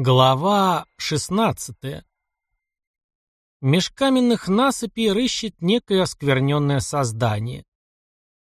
Глава 16. Меж каменных насыпей рыщет некое оскверненное создание.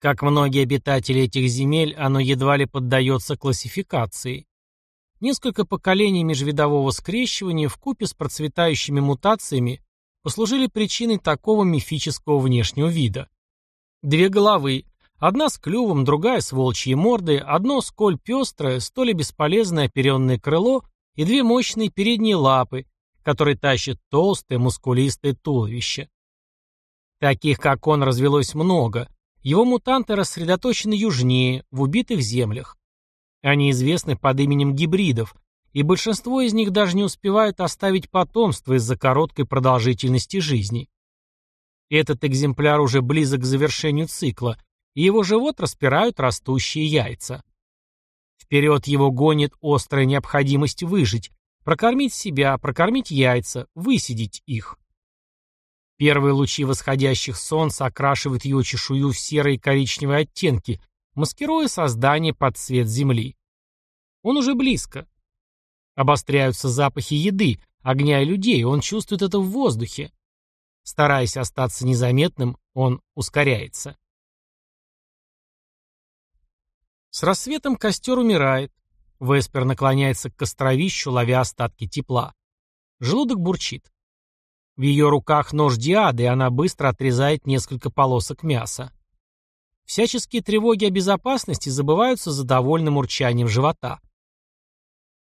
Как многие обитатели этих земель, оно едва ли поддается классификации. Несколько поколений межвидового скрещивания вкупе с процветающими мутациями послужили причиной такого мифического внешнего вида. Две головы, одна с клювом, другая с волчьей мордой, одно сколь пестрое, столь и бесполезное оперенное крыло – и две мощные передние лапы, которые тащат толстое мускулистое туловище. Таких, как он, развелось много. Его мутанты рассредоточены южнее, в убитых землях. Они известны под именем гибридов, и большинство из них даже не успевают оставить потомство из-за короткой продолжительности жизни. Этот экземпляр уже близок к завершению цикла, и его живот распирают растущие яйца. Вперед его гонит острая необходимость выжить, прокормить себя, прокормить яйца, высидеть их. Первые лучи восходящих солнца окрашивают его чешую в серые и коричневые оттенки, маскируя создание под цвет земли. Он уже близко. Обостряются запахи еды, огня и людей, он чувствует это в воздухе. Стараясь остаться незаметным, он ускоряется. С рассветом костер умирает. Веспер наклоняется к костровищу, ловя остатки тепла. Желудок бурчит. В ее руках нож диады, и она быстро отрезает несколько полосок мяса. Всяческие тревоги о безопасности забываются за довольным урчанием живота.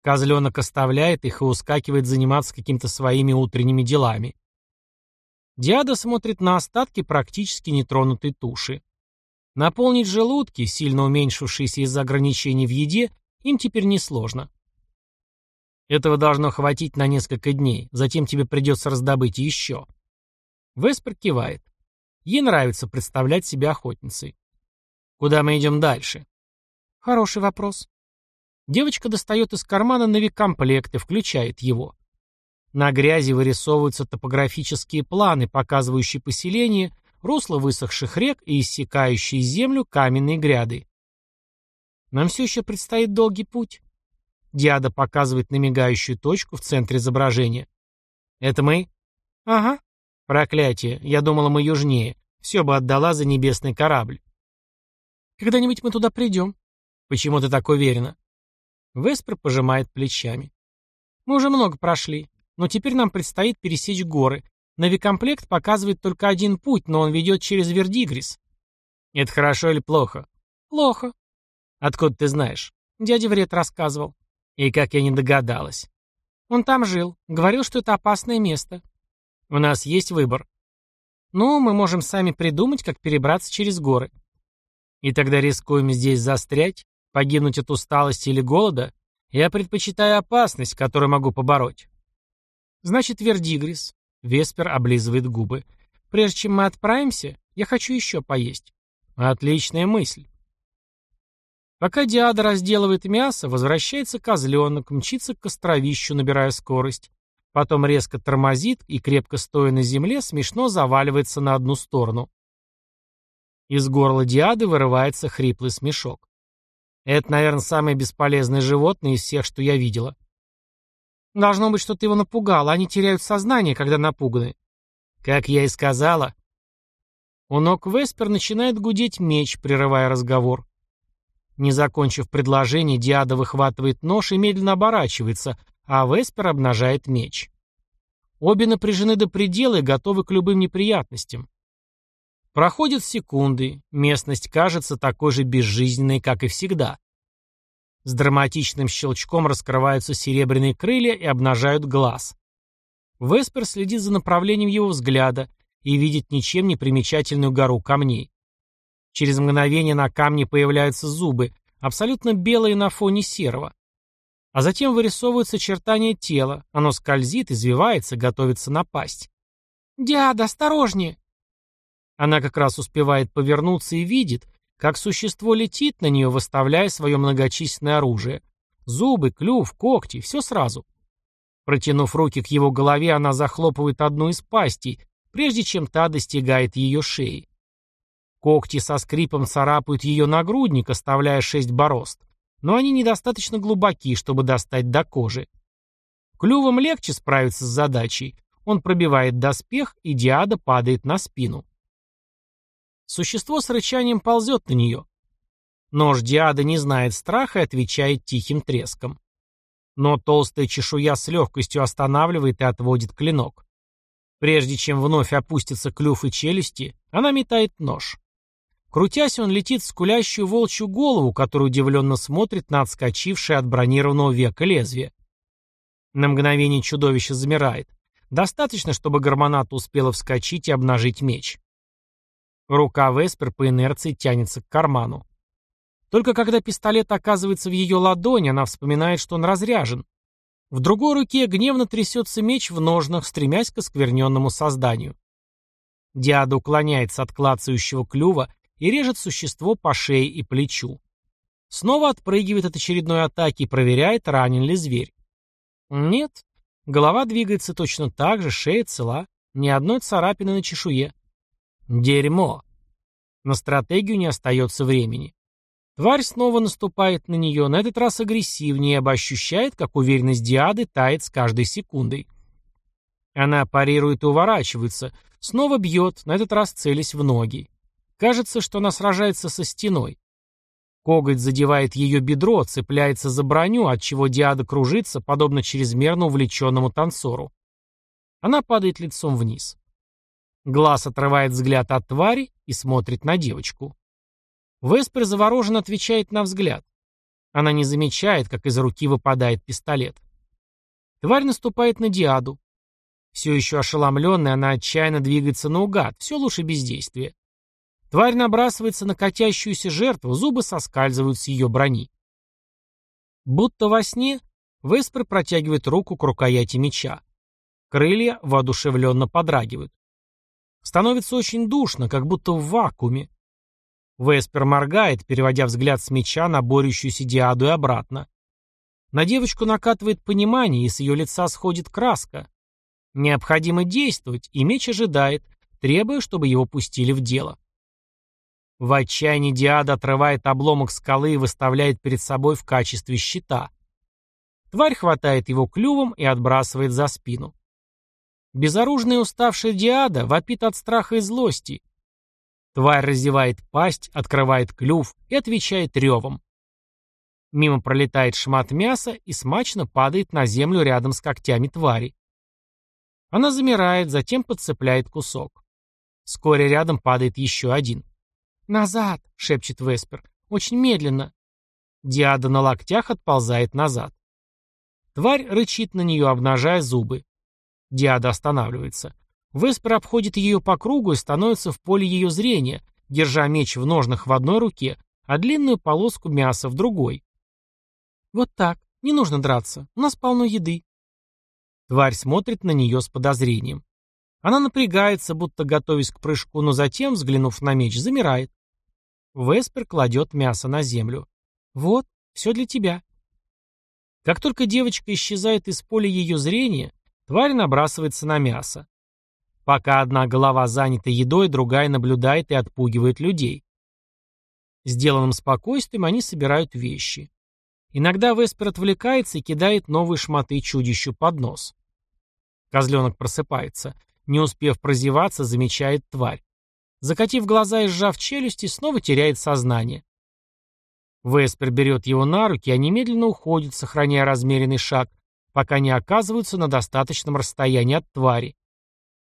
Козленок оставляет их и ускакивает заниматься какими-то своими утренними делами. Диада смотрит на остатки практически нетронутой туши. Наполнить желудки, сильно уменьшившиеся из-за ограничений в еде, им теперь несложно. Этого должно хватить на несколько дней, затем тебе придется раздобыть еще. Веспер кивает. Ей нравится представлять себя охотницей. Куда мы идем дальше? Хороший вопрос. Девочка достает из кармана навикомплект и включает его. На грязи вырисовываются топографические планы, показывающие поселение русло высохших рек и иссякающие землю каменные гряды. Нам все еще предстоит долгий путь. Диада показывает на мигающую точку в центре изображения. Это мы? Ага. Проклятие, я думала, мы южнее. Все бы отдала за небесный корабль. Когда-нибудь мы туда придем. Почему ты так уверена? Веспер пожимает плечами. Мы уже много прошли, но теперь нам предстоит пересечь горы, Навикомплект показывает только один путь, но он ведет через Вердигрис. Это хорошо или плохо? Плохо. Откуда ты знаешь? Дядя Вред рассказывал. И как я не догадалась. Он там жил. Говорил, что это опасное место. У нас есть выбор. Ну, мы можем сами придумать, как перебраться через горы. И тогда рискуем здесь застрять, погибнуть от усталости или голода. Я предпочитаю опасность, которую могу побороть. Значит, Вердигрис. Веспер облизывает губы. «Прежде чем мы отправимся, я хочу еще поесть». «Отличная мысль». Пока Диада разделывает мясо, возвращается козленок, мчится к костровищу, набирая скорость. Потом резко тормозит и, крепко стоя на земле, смешно заваливается на одну сторону. Из горла Диады вырывается хриплый смешок. Это, наверное, самое бесполезное животное из всех, что я видела. Должно быть, что ты его напугал. Они теряют сознание, когда напуганы. Как я и сказала. У ног Веспер начинает гудеть меч, прерывая разговор. Не закончив предложение, Диада выхватывает нож и медленно оборачивается, а Веспер обнажает меч. Обе напряжены до предела и готовы к любым неприятностям. Проходят секунды, местность кажется такой же безжизненной, как и всегда. С драматичным щелчком раскрываются серебряные крылья и обнажают глаз. Веспер следит за направлением его взгляда и видит ничем не примечательную гору камней. Через мгновение на камне появляются зубы, абсолютно белые на фоне серого. А затем вырисовываются очертания тела, оно скользит, извивается, готовится напасть. «Дяд, осторожнее!» Она как раз успевает повернуться и видит, как существо летит на нее, выставляя свое многочисленное оружие. Зубы, клюв, когти, все сразу. Протянув руки к его голове, она захлопывает одну из пастей, прежде чем та достигает ее шеи. Когти со скрипом царапают ее нагрудник, оставляя шесть борозд, но они недостаточно глубоки, чтобы достать до кожи. Клювом легче справиться с задачей. Он пробивает доспех, и Диада падает на спину. Существо с рычанием ползет на нее. Нож Диада не знает страха и отвечает тихим треском. Но толстая чешуя с легкостью останавливает и отводит клинок. Прежде чем вновь опустится клюв и челюсти, она метает нож. Крутясь, он летит в скулящую волчью голову, которая удивленно смотрит на отскочившее от бронированного века лезвие. На мгновение чудовище замирает. Достаточно, чтобы Гармоната успела вскочить и обнажить меч. Рука Веспер по инерции тянется к карману. Только когда пистолет оказывается в ее ладони, она вспоминает, что он разряжен. В другой руке гневно трясется меч в ножнах, стремясь к оскверненному созданию. Диада уклоняется от клацающего клюва и режет существо по шее и плечу. Снова отпрыгивает от очередной атаки и проверяет, ранен ли зверь. Нет, голова двигается точно так же, шея цела, ни одной царапины на чешуе. Дерьмо. На стратегию не остается времени. Тварь снова наступает на нее, на этот раз агрессивнее, ибо ощущает, как уверенность Диады тает с каждой секундой. Она парирует и уворачивается, снова бьет, на этот раз целясь в ноги. Кажется, что она сражается со стеной. Коготь задевает ее бедро, цепляется за броню, отчего Диада кружится, подобно чрезмерно увлеченному танцору. Она падает лицом вниз. Глаз отрывает взгляд от твари и смотрит на девочку. Веспер завороженно отвечает на взгляд. Она не замечает, как из руки выпадает пистолет. Тварь наступает на Диаду. Все еще ошеломленная, она отчаянно двигается наугад, все лучше бездействия. Тварь набрасывается на катящуюся жертву, зубы соскальзывают с ее брони. Будто во сне Веспер протягивает руку к рукояти меча. Крылья воодушевленно подрагивают. Становится очень душно, как будто в вакууме. Веспер моргает, переводя взгляд с меча на борющуюся диаду и обратно. На девочку накатывает понимание, и с ее лица сходит краска. Необходимо действовать, и меч ожидает, требуя, чтобы его пустили в дело. В отчаянии Диада отрывает обломок скалы и выставляет перед собой в качестве щита. Тварь хватает его клювом и отбрасывает за спину. Безоружная уставшая Диада вопит от страха и злости. Тварь раздевает пасть, открывает клюв и отвечает ревом. Мимо пролетает шмат мяса и смачно падает на землю рядом с когтями твари. Она замирает, затем подцепляет кусок. Вскоре рядом падает еще один. «Назад!» — шепчет Веспер. «Очень медленно!» Диада на локтях отползает назад. Тварь рычит на нее, обнажая зубы. Диада останавливается. Веспер обходит ее по кругу и становится в поле ее зрения, держа меч в ножнах в одной руке, а длинную полоску мяса в другой. «Вот так. Не нужно драться. У нас полно еды». Тварь смотрит на нее с подозрением. Она напрягается, будто готовясь к прыжку, но затем, взглянув на меч, замирает. Веспер кладет мясо на землю. «Вот, все для тебя». Как только девочка исчезает из поля ее зрения, тварь набрасывается на мясо. Пока одна голова занята едой, другая наблюдает и отпугивает людей. Сделанным спокойствием они собирают вещи. Иногда Веспер отвлекается и кидает новые шматы чудищу под нос. Козленок просыпается. Не успев прозеваться, замечает тварь. Закатив глаза и сжав челюсти, снова теряет сознание. Веспер берет его на руки, а немедленно уходит, сохраняя размеренный шаг, пока не оказываются на достаточном расстоянии от твари.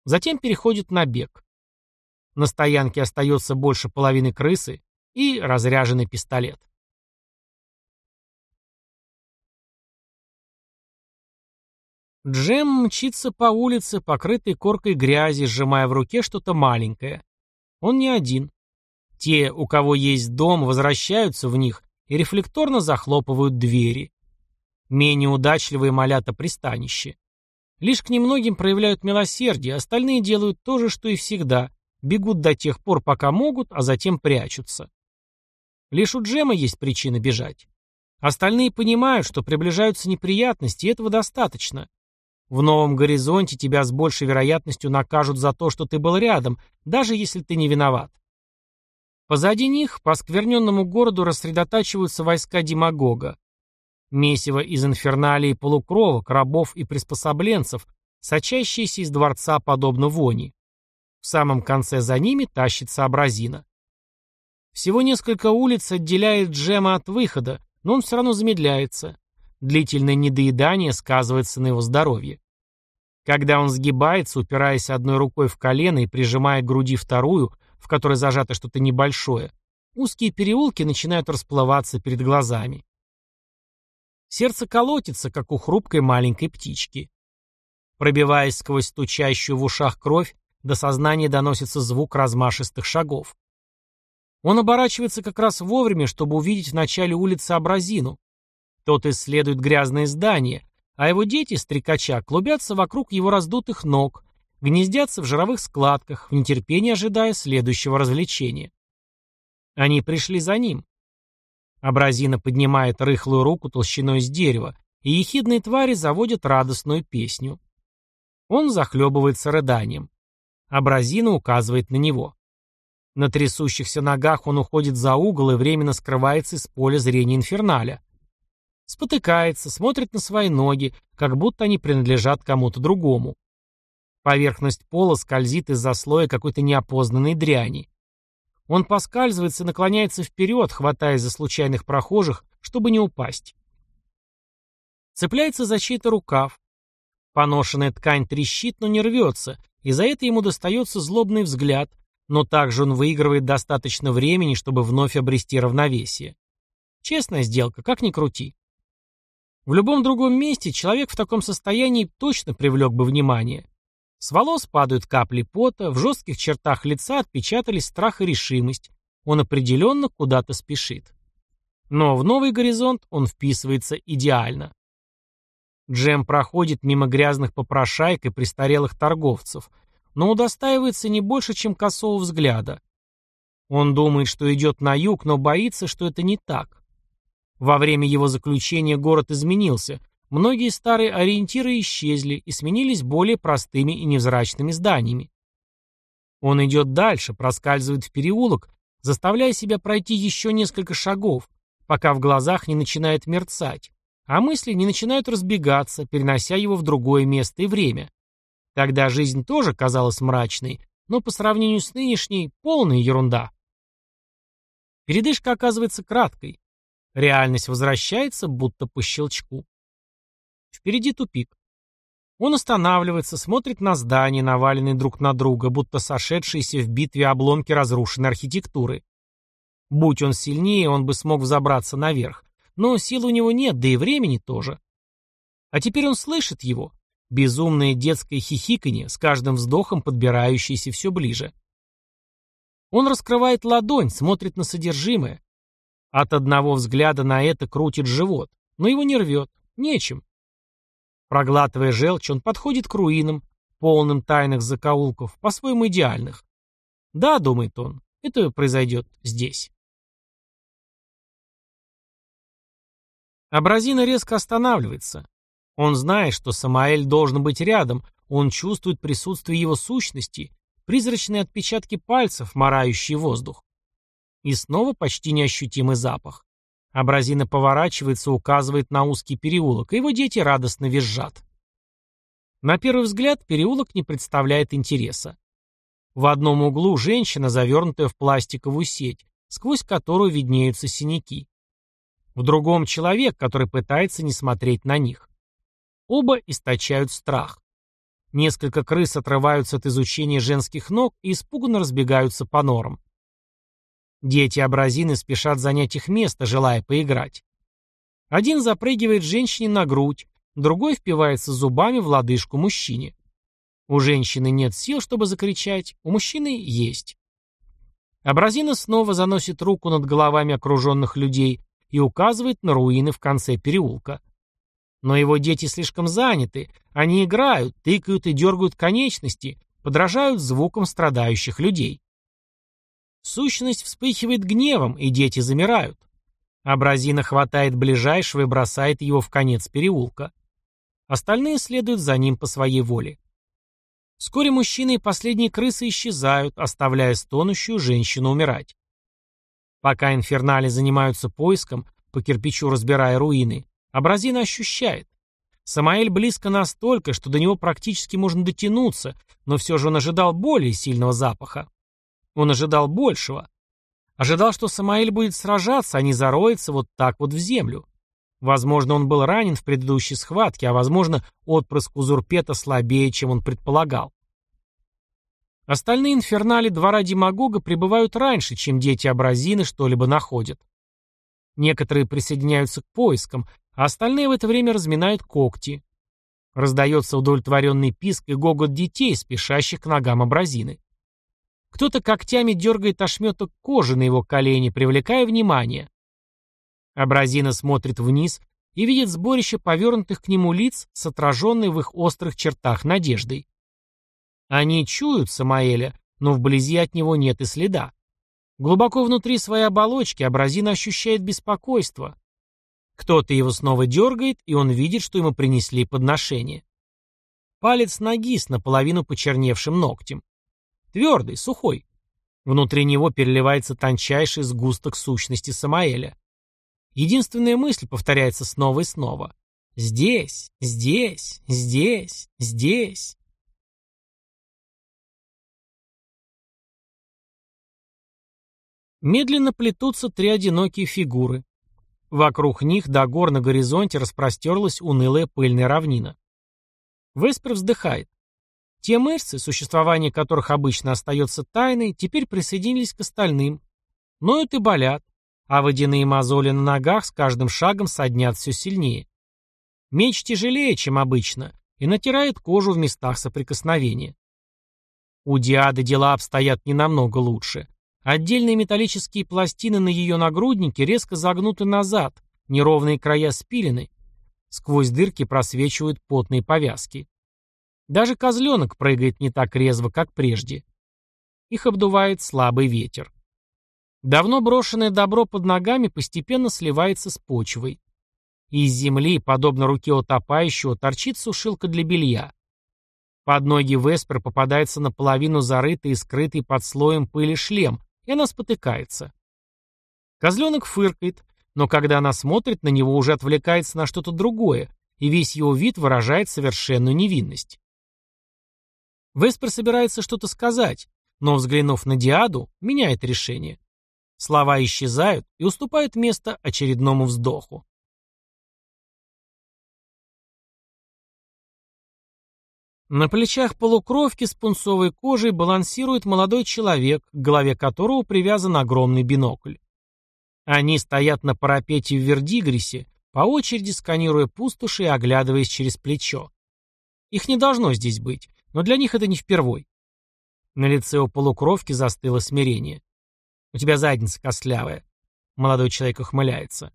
Затем переходит на бег. На стоянке остается больше половины крысы и разряженный пистолет. Джем мчится по улице, покрытой коркой грязи, сжимая в руке что-то маленькое. Он не один. Те, у кого есть дом, возвращаются в них и рефлекторно захлопывают двери. Менее удачливые молят о пристанище. Лишь к немногим проявляют милосердие, остальные делают то же, что и всегда, бегут до тех пор, пока могут, а затем прячутся. Лишь у Джема есть причина бежать. Остальные понимают, что приближаются неприятности, и этого достаточно. В новом горизонте тебя с большей вероятностью накажут за то, что ты был рядом, даже если ты не виноват. Позади них по скверненному городу рассредотачиваются войска демагога. Месиво из инферналии полукровок, рабов и приспособленцев, сочащиеся из дворца подобно вони. В самом конце за ними тащится абразина. Всего несколько улиц отделяет Джема от выхода, но он все равно замедляется. Длительное недоедание сказывается на его здоровье. Когда он сгибается, упираясь одной рукой в колено и прижимая к груди вторую, в которой зажато что-то небольшое, узкие переулки начинают расплываться перед глазами. Сердце колотится, как у хрупкой маленькой птички. Пробиваясь сквозь стучащую в ушах кровь, до сознания доносится звук размашистых шагов. Он оборачивается как раз вовремя, чтобы увидеть в начале улицы Абразину. Тот исследует грязные здания, а его дети, стрекача, клубятся вокруг его раздутых ног, гнездятся в жировых складках, в нетерпении ожидая следующего развлечения. Они пришли за ним. Абразина поднимает рыхлую руку толщиной с дерева, и ехидные твари заводят радостную песню. Он захлебывается рыданием. Абразина указывает на него. На трясущихся ногах он уходит за угол и временно скрывается из поля зрения инферналя. Спотыкается, смотрит на свои ноги, как будто они принадлежат кому-то другому. Поверхность пола скользит из-за слоя какой-то неопознанной дряни. Он поскальзывается и наклоняется вперед, хватаясь за случайных прохожих, чтобы не упасть. Цепляется за чей-то рукав. Поношенная ткань трещит, но не рвется, и за это ему достается злобный взгляд, но также он выигрывает достаточно времени, чтобы вновь обрести равновесие. Честная сделка, как ни крути. В любом другом месте человек в таком состоянии точно привлек бы внимание. С волос падают капли пота, в жестких чертах лица отпечатались страх и решимость. Он определенно куда-то спешит. Но в новый горизонт он вписывается идеально. Джем проходит мимо грязных попрошаек и престарелых торговцев – но удостаивается не больше, чем косого взгляда. Он думает, что идет на юг, но боится, что это не так. Во время его заключения город изменился, многие старые ориентиры исчезли и сменились более простыми и невзрачными зданиями. Он идет дальше, проскальзывает в переулок, заставляя себя пройти еще несколько шагов, пока в глазах не начинает мерцать, а мысли не начинают разбегаться, перенося его в другое место и время. Тогда жизнь тоже казалась мрачной, но по сравнению с нынешней – полная ерунда. Передышка оказывается краткой. Реальность возвращается, будто по щелчку. Впереди тупик. Он останавливается, смотрит на здания, наваленные друг на друга, будто сошедшиеся в битве обломки разрушенной архитектуры. Будь он сильнее, он бы смог взобраться наверх. Но сил у него нет, да и времени тоже. А теперь он слышит его, Безумное детское хихиканье, с каждым вздохом подбирающееся все ближе. Он раскрывает ладонь, смотрит на содержимое. От одного взгляда на это крутит живот, но его не рвет, нечем. Проглатывая желчь, он подходит к руинам, полным тайных закоулков, по-своему идеальных. Да, думает он, это произойдет здесь. Абразина резко останавливается. Он знает, что Самаэль должен быть рядом, он чувствует присутствие его сущности, призрачные отпечатки пальцев, морающие воздух. И снова почти неощутимый запах. Абразина поворачивается, указывает на узкий переулок, и его дети радостно визжат. На первый взгляд переулок не представляет интереса. В одном углу женщина, завернутая в пластиковую сеть, сквозь которую виднеются синяки. В другом человек, который пытается не смотреть на них. Оба источают страх. Несколько крыс отрываются от изучения женских ног и испуганно разбегаются по норам. Дети абразины спешат занять их место, желая поиграть. Один запрыгивает женщине на грудь, другой впивается зубами в лодыжку мужчине. У женщины нет сил, чтобы закричать, у мужчины есть. Абразина снова заносит руку над головами окруженных людей и указывает на руины в конце переулка. Но его дети слишком заняты. Они играют, тыкают и дергают конечности, подражают звукам страдающих людей. Сущность вспыхивает гневом, и дети замирают. Абразина хватает ближайшего и бросает его в конец переулка. Остальные следуют за ним по своей воле. Вскоре мужчины и последние крысы исчезают, оставляя стонущую женщину умирать. Пока инфернали занимаются поиском, по кирпичу разбирая руины, Абразина ощущает. Самаэль близко настолько, что до него практически можно дотянуться, но все же он ожидал более сильного запаха. Он ожидал большего. Ожидал, что Самаэль будет сражаться, а не зароется вот так вот в землю. Возможно, он был ранен в предыдущей схватке, а возможно, отпрыск Узурпета слабее, чем он предполагал. Остальные инфернали двора Демагога прибывают раньше, чем дети Абразины что-либо находят. Некоторые присоединяются к поискам, а остальные в это время разминают когти. Раздается удовлетворенный писк и гогот детей, спешащих к ногам Абразины. Кто-то когтями дергает ошметок кожи на его колени, привлекая внимание. Абразина смотрит вниз и видит сборище повернутых к нему лиц с отраженной в их острых чертах надеждой. Они чуют Самаэля, но вблизи от него нет и следа. Глубоко внутри своей оболочки Абразина ощущает беспокойство. Кто-то его снова дергает, и он видит, что ему принесли подношение. Палец ноги с наполовину почерневшим ногтем. Твердый, сухой. Внутри него переливается тончайший сгусток сущности Самаэля. Единственная мысль повторяется снова и снова. Здесь, здесь, здесь, здесь. Медленно плетутся три одинокие фигуры. Вокруг них до гор на горизонте распростерлась унылая пыльная равнина. Веспер вздыхает. Те мышцы, существование которых обычно остается тайной, теперь присоединились к остальным. Ноют и болят, а водяные мозоли на ногах с каждым шагом соднят все сильнее. Меч тяжелее, чем обычно, и натирает кожу в местах соприкосновения. У Диады дела обстоят не намного лучше. Отдельные металлические пластины на ее нагруднике резко загнуты назад, неровные края спилены. Сквозь дырки просвечивают потные повязки. Даже козленок прыгает не так резво, как прежде. Их обдувает слабый ветер. Давно брошенное добро под ногами постепенно сливается с почвой. Из земли, подобно руке утопающего, торчит сушилка для белья. Под ноги Веспер попадается наполовину зарытый и скрытый под слоем пыли шлем, и она спотыкается. Козленок фыркает, но когда она смотрит на него, уже отвлекается на что-то другое, и весь его вид выражает совершенную невинность. Веспер собирается что-то сказать, но, взглянув на Диаду, меняет решение. Слова исчезают и уступают место очередному вздоху. На плечах полукровки с пунцовой кожей балансирует молодой человек, к голове которого привязан огромный бинокль. Они стоят на парапете в Вердигрисе, по очереди сканируя пустоши и оглядываясь через плечо. Их не должно здесь быть, но для них это не впервой. На лице у полукровки застыло смирение. «У тебя задница костлявая». Молодой человек ухмыляется.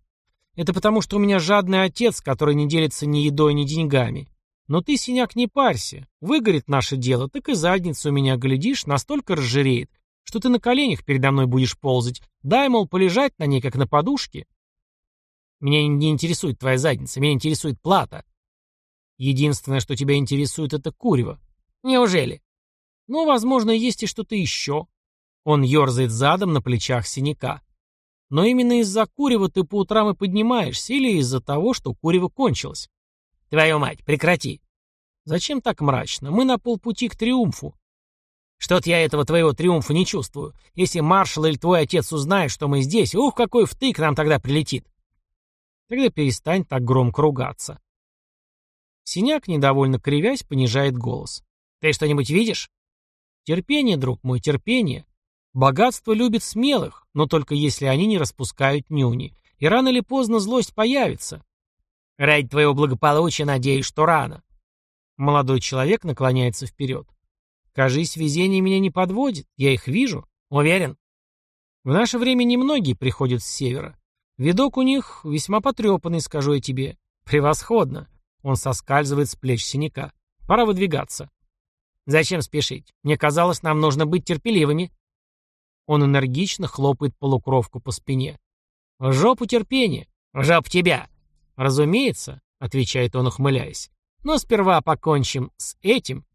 «Это потому, что у меня жадный отец, который не делится ни едой, ни деньгами. Но ты, синяк, не парься. Выгорит наше дело, так и задницу у меня, глядишь, настолько разжиреет, что ты на коленях передо мной будешь ползать. Дай, мол, полежать на ней, как на подушке. Меня не интересует твоя задница, меня интересует плата. Единственное, что тебя интересует, это курево. Неужели? Ну, возможно, есть и что-то еще. Он ерзает задом на плечах синяка. Но именно из-за курева ты по утрам и поднимаешься, или из-за того, что курево кончилось. Твою мать, прекрати. Зачем так мрачно? Мы на полпути к триумфу. Что-то я этого твоего триумфа не чувствую. Если маршал или твой отец узнает, что мы здесь, ух, какой втык нам тогда прилетит. Тогда перестань так громко ругаться. Синяк, недовольно кривясь, понижает голос. Ты что-нибудь видишь? Терпение, друг мой, терпение. Богатство любит смелых, но только если они не распускают нюни. И рано или поздно злость появится. Ради твоего благополучия надеюсь, что рано. Молодой человек наклоняется вперед. Кажись, везение меня не подводит. Я их вижу. Уверен. В наше время немногие приходят с севера. Видок у них весьма потрепанный, скажу я тебе. Превосходно. Он соскальзывает с плеч синяка. Пора выдвигаться. Зачем спешить? Мне казалось, нам нужно быть терпеливыми. Он энергично хлопает полукровку по спине. В жопу терпения. В жопу тебя. «Разумеется», — отвечает он, ухмыляясь. «Но сперва покончим с этим